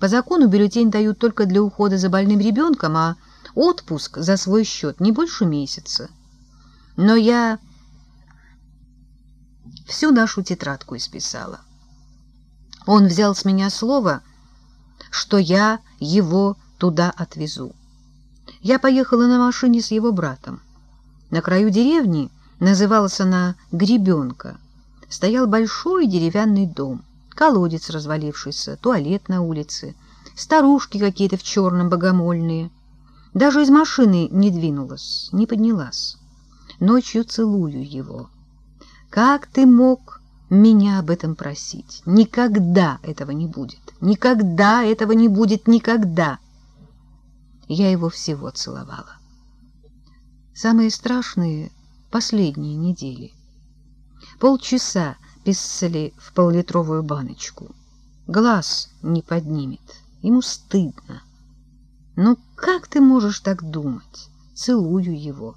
По закону бюллетень дают только для ухода за больным ребенком, а отпуск за свой счет не больше месяца. Но я всю нашу тетрадку исписала. Он взял с меня слово, что я его туда отвезу. Я поехала на машине с его братом. На краю деревни называлась она Гребенка. Стоял большой деревянный дом, колодец развалившийся, туалет на улице, старушки какие-то в черном богомольные. Даже из машины не двинулась, не поднялась. Ночью целую его. Как ты мог меня об этом просить? Никогда этого не будет. Никогда этого не будет, никогда. Я его всего целовала. Самые страшные — последние недели. Полчаса писали в поллитровую баночку. Глаз не поднимет. Ему стыдно. Ну как ты можешь так думать? Целую его.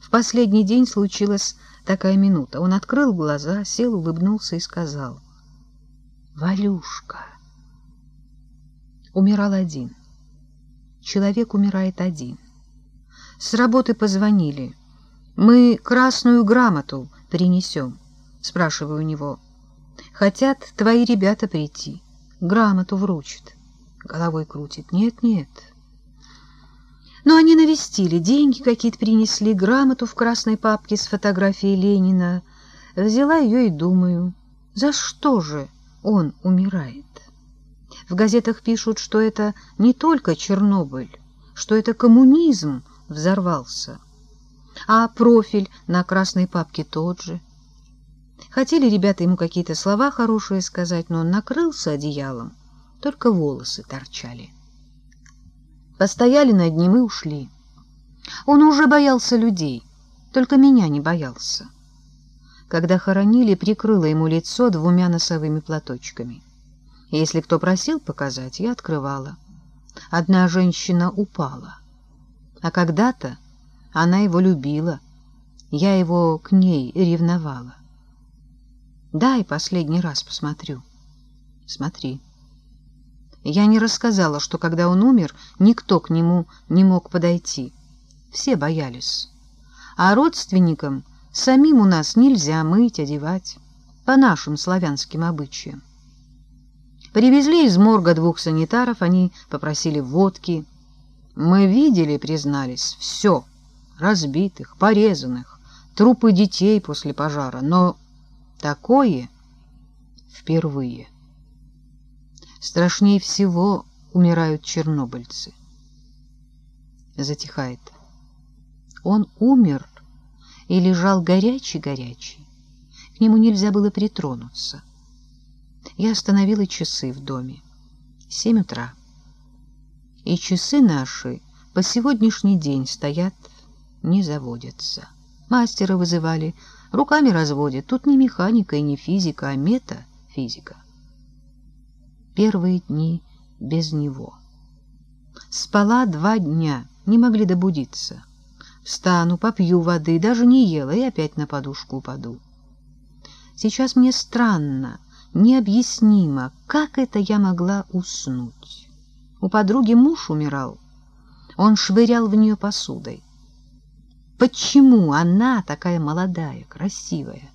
В последний день случилась такая минута. Он открыл глаза, сел, улыбнулся и сказал. «Валюшка!» Умирал один. Человек умирает один. С работы позвонили. «Мы красную грамоту принесем», — спрашиваю у него. «Хотят твои ребята прийти. Грамоту вручат». Головой крутит. «Нет, нет». Но они навестили, деньги какие-то принесли, грамоту в красной папке с фотографией Ленина. Взяла ее и думаю, за что же он умирает? В газетах пишут, что это не только Чернобыль, что это коммунизм взорвался. А профиль на красной папке тот же. Хотели ребята ему какие-то слова хорошие сказать, но он накрылся одеялом, только волосы торчали. Постояли над ним и ушли. Он уже боялся людей, только меня не боялся. Когда хоронили, прикрыла ему лицо двумя носовыми платочками. Если кто просил показать, я открывала. Одна женщина упала. А когда-то она его любила. Я его к ней ревновала. Дай последний раз посмотрю. Смотри. Я не рассказала, что когда он умер, никто к нему не мог подойти. Все боялись. А родственникам самим у нас нельзя мыть, одевать, по нашим славянским обычаям. Привезли из морга двух санитаров, они попросили водки. Мы видели, признались, все, разбитых, порезанных, трупы детей после пожара, но такое впервые. Страшнее всего умирают чернобыльцы. Затихает. Он умер и лежал горячий-горячий. К нему нельзя было притронуться. Я остановила часы в доме. Семь утра. И часы наши по сегодняшний день стоят, не заводятся. Мастера вызывали, руками разводят. Тут не механика и не физика, а метафизика первые дни без него. Спала два дня, не могли добудиться. Встану, попью воды, даже не ела и опять на подушку упаду. Сейчас мне странно, необъяснимо, как это я могла уснуть. У подруги муж умирал. Он швырял в нее посудой. Почему она такая молодая, красивая?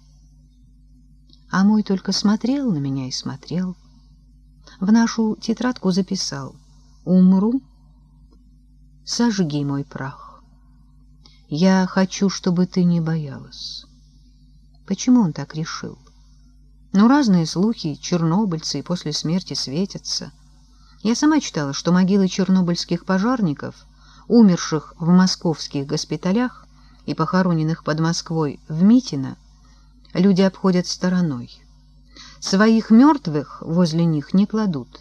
А мой только смотрел на меня и смотрел в нашу тетрадку записал «Умру, сожги мой прах. Я хочу, чтобы ты не боялась». Почему он так решил? Ну, разные слухи, чернобыльцы после смерти светятся. Я сама читала, что могилы чернобыльских пожарников, умерших в московских госпиталях и похороненных под Москвой в Митино, люди обходят стороной. Своих мертвых возле них не кладут.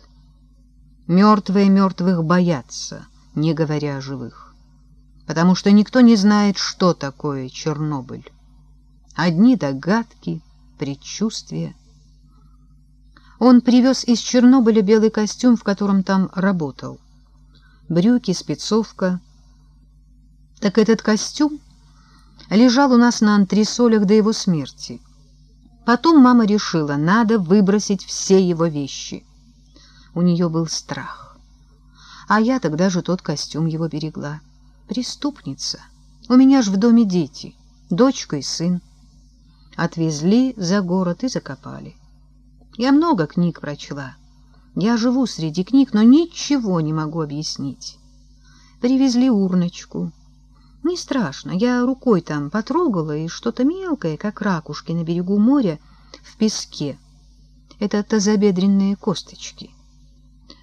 Мертвые мертвых боятся, не говоря о живых, потому что никто не знает, что такое Чернобыль. Одни догадки, предчувствия. Он привез из Чернобыля белый костюм, в котором там работал. Брюки, спецовка. Так этот костюм лежал у нас на антресолях до его смерти. Потом мама решила, надо выбросить все его вещи. у нее был страх. А я тогда же тот костюм его берегла. Преступница. У меня ж в доме дети, дочка и сын. Отвезли за город и закопали. Я много книг прочла. Я живу среди книг, но ничего не могу объяснить. Привезли урночку. Не страшно, я рукой там потрогала, и что-то мелкое, как ракушки на берегу моря, в песке. Это тазобедренные косточки.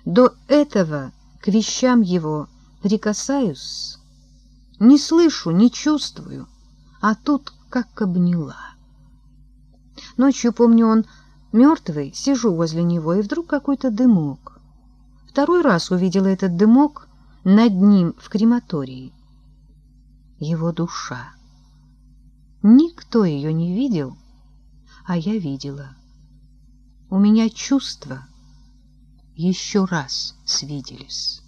До этого к вещам его прикасаюсь, не слышу, не чувствую, а тут как обняла. Ночью, помню, он мертвый, сижу возле него, и вдруг какой-то дымок. Второй раз увидела этот дымок над ним в крематории. Его душа. Никто ее не видел, а я видела. У меня чувства еще раз свиделись.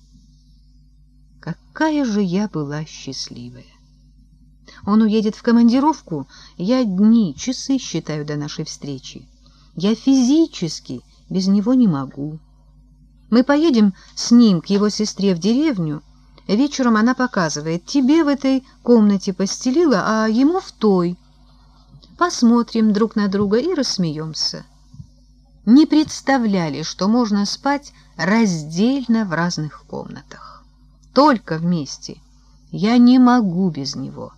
Какая же я была счастливая! Он уедет в командировку, я дни, часы считаю до нашей встречи. Я физически без него не могу. Мы поедем с ним к его сестре в деревню. Вечером она показывает, тебе в этой комнате постелила, а ему в той. Посмотрим друг на друга и рассмеемся. Не представляли, что можно спать раздельно в разных комнатах. Только вместе. Я не могу без него.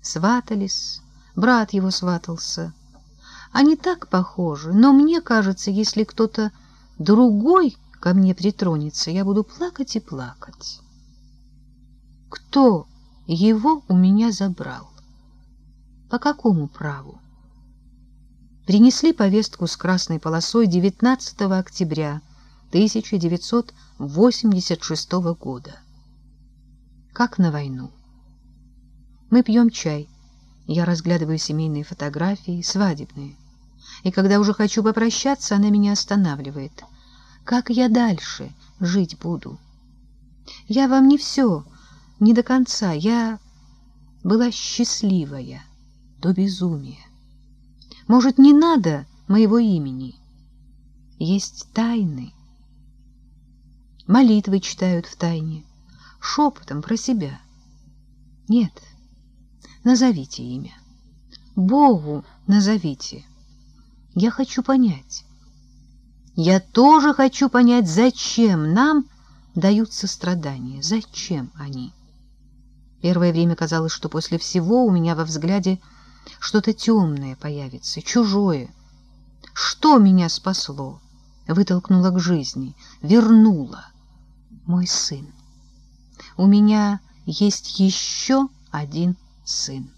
Сватались, брат его сватался. Они так похожи, но мне кажется, если кто-то другой ко мне притронется, я буду плакать и плакать. Кто его у меня забрал? По какому праву? Принесли повестку с красной полосой 19 октября 1986 года. Как на войну. Мы пьем чай. Я разглядываю семейные фотографии, свадебные. И когда уже хочу попрощаться, она меня останавливает. Как я дальше жить буду? Я вам не все, не до конца. Я была счастливая до безумия. Может, не надо моего имени? Есть тайны. Молитвы читают в тайне, шепотом про себя. Нет, назовите имя. Богу назовите. Я хочу понять. Я тоже хочу понять, зачем нам даются страдания, зачем они. Первое время казалось, что после всего у меня во взгляде что-то темное появится, чужое. Что меня спасло, вытолкнуло к жизни, вернуло? Мой сын. У меня есть еще один сын.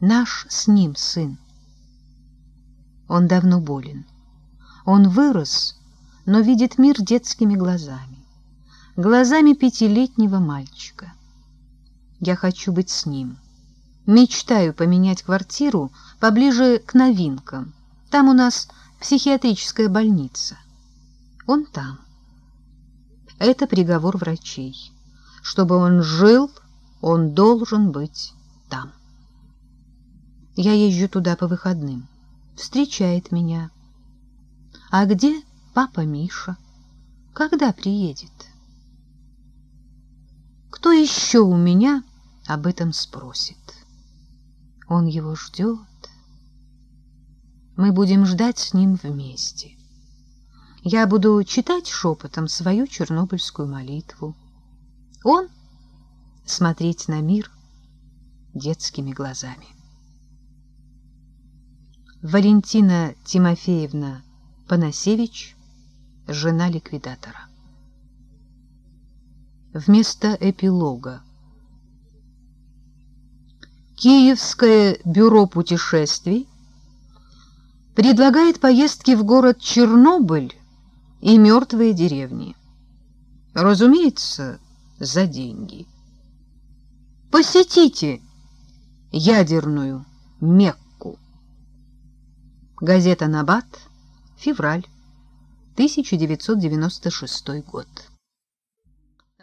Наш с ним сын. Он давно болен. Он вырос, но видит мир детскими глазами, глазами пятилетнего мальчика. Я хочу быть с ним. Мечтаю поменять квартиру поближе к новинкам. Там у нас психиатрическая больница. Он там. Это приговор врачей. Чтобы он жил, он должен быть там. Я езжу туда по выходным встречает меня. А где папа Миша? Когда приедет? Кто еще у меня об этом спросит? Он его ждет. Мы будем ждать с ним вместе. Я буду читать шепотом свою чернобыльскую молитву. Он смотреть на мир детскими глазами. Валентина Тимофеевна Панасевич, жена ликвидатора. Вместо эпилога. Киевское бюро путешествий предлагает поездки в город Чернобыль и мертвые деревни. Разумеется, за деньги. Посетите ядерную Мекку. Газета «Набат», февраль, 1996 год.